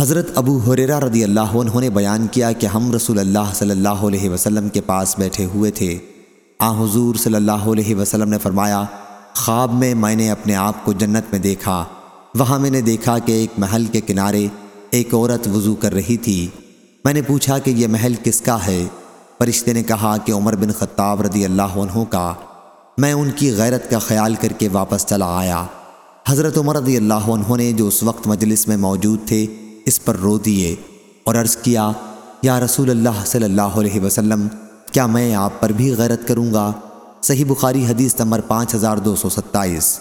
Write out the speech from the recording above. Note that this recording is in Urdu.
حضرت ابو حریرہ رضی اللہ عنہ نے بیان کیا کہ ہم رسول اللہ صلی اللہ علیہ وسلم کے پاس بیٹھے ہوئے تھے۔ آ، حضور صلی اللہ علیہ وسلم نے فرمایا، خواب میں میں نے اپنے آپ کو جنت میں دیکھا۔ وہاں میں نے دیکھا کہ ایک محل کے کنارے ایک عورت وضو کر رہی تھی۔ میں نے پوچھا کہ یہ محل کس کا ہے؟ فرشتے نے کہا کہ عمر بن خطاب رضی اللہ عنہ کا۔ میں ان کی غیرت کا خیال کر کے واپس چلا آیا۔ حضرت عمر رضی اللہ عنہ نے جو اس وقت مجلس میں موجود تھے اس پر رو دیے اور عرض کیا، یا رسول اللہ صلی اللہ علیہ وسلم، کیا میں آپ پر بھی غیرت کروں گا؟ صحیح بخاری حدیث نمبر پانچ ہزار دو سو ستائیس۔